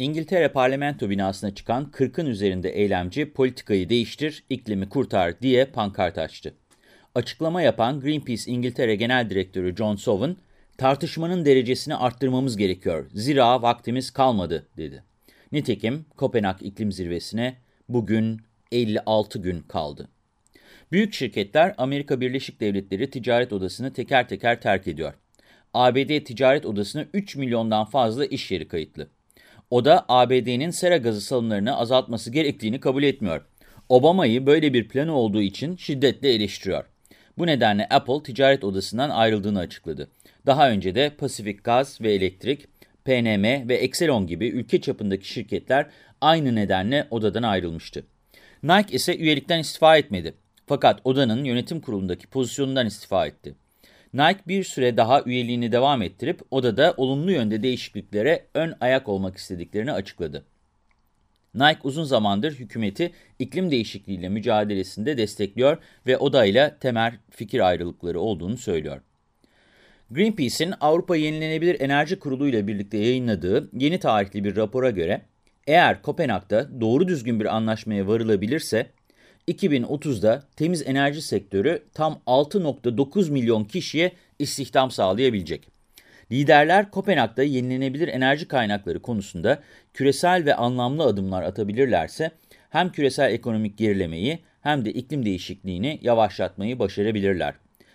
İngiltere parlamento binasına çıkan 40'ın üzerinde eylemci politikayı değiştir, iklimi kurtar diye pankart açtı. Açıklama yapan Greenpeace İngiltere Genel Direktörü John Sovan, tartışmanın derecesini arttırmamız gerekiyor, zira vaktimiz kalmadı dedi. Nitekim Kopenhag İklim Zirvesi'ne bugün 56 gün kaldı. Büyük şirketler Amerika Birleşik Devletleri Ticaret Odası'nı teker teker terk ediyor. ABD Ticaret Odası'na 3 milyondan fazla iş yeri kayıtlı. O da ABD'nin sera gazı salımlarını azaltması gerektiğini kabul etmiyor. Obama'yı böyle bir planı olduğu için şiddetle eleştiriyor. Bu nedenle Apple ticaret odasından ayrıldığını açıkladı. Daha önce de Pacific Gaz ve Elektrik, PNM ve Exelon gibi ülke çapındaki şirketler aynı nedenle odadan ayrılmıştı. Nike ise üyelikten istifa etmedi. Fakat odanın yönetim kurulundaki pozisyonundan istifa etti. Nike bir süre daha üyeliğini devam ettirip odada olumlu yönde değişikliklere ön ayak olmak istediklerini açıkladı. Nike uzun zamandır hükümeti iklim değişikliğiyle mücadelesinde destekliyor ve odayla temel fikir ayrılıkları olduğunu söylüyor. Greenpeace'in Avrupa Yenilenebilir Enerji Kurulu ile birlikte yayınladığı yeni tarihli bir rapora göre eğer Kopenhag'da doğru düzgün bir anlaşmaya varılabilirse 2030'da temiz enerji sektörü tam 6.9 milyon kişiye istihdam sağlayabilecek. Liderler Kopenhag'da yenilenebilir enerji kaynakları konusunda küresel ve anlamlı adımlar atabilirlerse hem küresel ekonomik gerilemeyi hem de iklim değişikliğini yavaşlatmayı başarabilirler.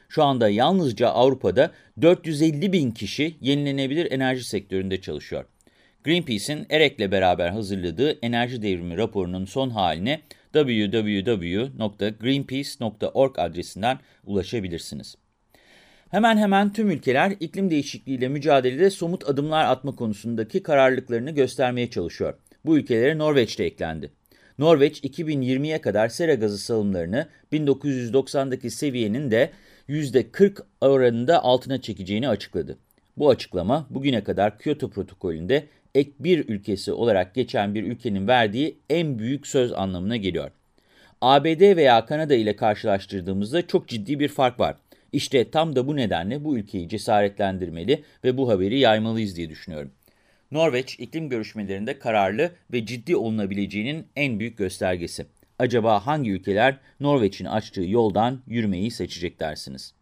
Şu anda yalnızca Avrupa'da 450 bin kişi yenilenebilir enerji sektöründe çalışıyor. Greenpeace'in EREK'le beraber hazırladığı enerji devrimi raporunun son haline www.greenpeace.org adresinden ulaşabilirsiniz. Hemen hemen tüm ülkeler iklim değişikliğiyle mücadelede somut adımlar atma konusundaki kararlılıklarını göstermeye çalışıyor. Bu ülkelere Norveç de eklendi. Norveç 2020'ye kadar sera gazı salımlarını 1990'daki seviyenin de %40 oranında altına çekeceğini açıkladı. Bu açıklama bugüne kadar Kyoto protokolünde ek bir ülkesi olarak geçen bir ülkenin verdiği en büyük söz anlamına geliyor. ABD veya Kanada ile karşılaştırdığımızda çok ciddi bir fark var. İşte tam da bu nedenle bu ülkeyi cesaretlendirmeli ve bu haberi yaymalıyız diye düşünüyorum. Norveç iklim görüşmelerinde kararlı ve ciddi olunabileceğinin en büyük göstergesi. Acaba hangi ülkeler Norveç'in açtığı yoldan yürümeyi seçecek dersiniz?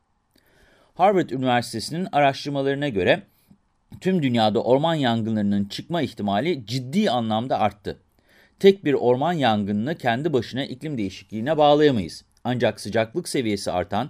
Harvard Üniversitesi'nin araştırmalarına göre tüm dünyada orman yangınlarının çıkma ihtimali ciddi anlamda arttı. Tek bir orman yangınını kendi başına iklim değişikliğine bağlayamayız. Ancak sıcaklık seviyesi artan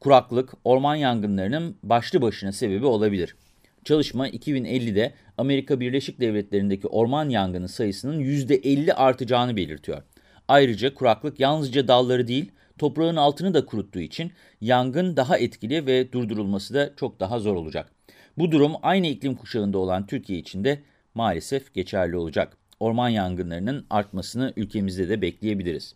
kuraklık orman yangınlarının başlı başına sebebi olabilir. Çalışma 2050'de Amerika Birleşik Devletleri'ndeki orman yangını sayısının %50 artacağını belirtiyor. Ayrıca kuraklık yalnızca dalları değil, toprağın altını da kuruttuğu için yangın daha etkili ve durdurulması da çok daha zor olacak. Bu durum aynı iklim kuşağında olan Türkiye için de maalesef geçerli olacak. Orman yangınlarının artmasını ülkemizde de bekleyebiliriz.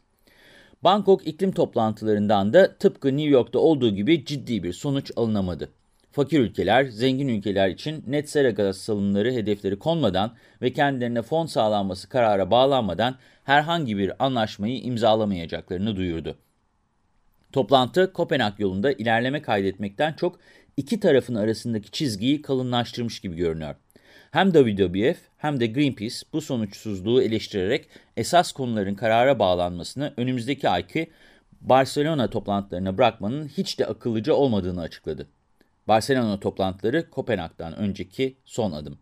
Bangkok iklim toplantılarından da tıpkı New York'ta olduğu gibi ciddi bir sonuç alınamadı. Fakir ülkeler, zengin ülkeler için net sera gaz salımları hedefleri konmadan ve kendilerine fon sağlanması karara bağlanmadan herhangi bir anlaşmayı imzalamayacaklarını duyurdu. Toplantı Kopenhag yolunda ilerleme kaydetmekten çok iki tarafın arasındaki çizgiyi kalınlaştırmış gibi görünüyor. Hem WWF hem de Greenpeace bu sonuçsuzluğu eleştirerek esas konuların karara bağlanmasını önümüzdeki ayki Barcelona toplantılarına bırakmanın hiç de akıllıca olmadığını açıkladı. Barcelona toplantıları Kopenhag'dan önceki son adım.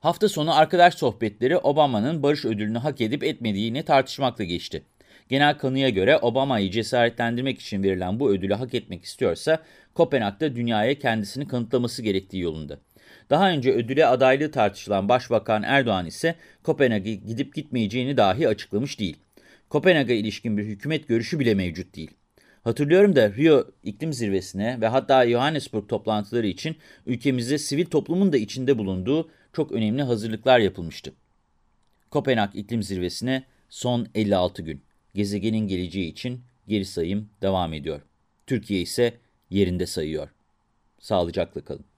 Hafta sonu arkadaş sohbetleri Obama'nın barış ödülünü hak edip etmediğini tartışmakla geçti. Genel kanıya göre Obama'yı cesaretlendirmek için verilen bu ödülü hak etmek istiyorsa Kopenhag'da dünyaya kendisini kanıtlaması gerektiği yolunda. Daha önce ödüle adaylığı tartışılan Başbakan Erdoğan ise Kopenhag'a gidip gitmeyeceğini dahi açıklamış değil. Kopenhag'a ilişkin bir hükümet görüşü bile mevcut değil. Hatırlıyorum da Rio iklim zirvesine ve hatta Johannesburg toplantıları için ülkemizde sivil toplumun da içinde bulunduğu çok önemli hazırlıklar yapılmıştı. Kopenhag iklim zirvesine son 56 gün. Gezegenin geleceği için geri sayım devam ediyor. Türkiye ise yerinde sayıyor. Sağlıcakla kalın.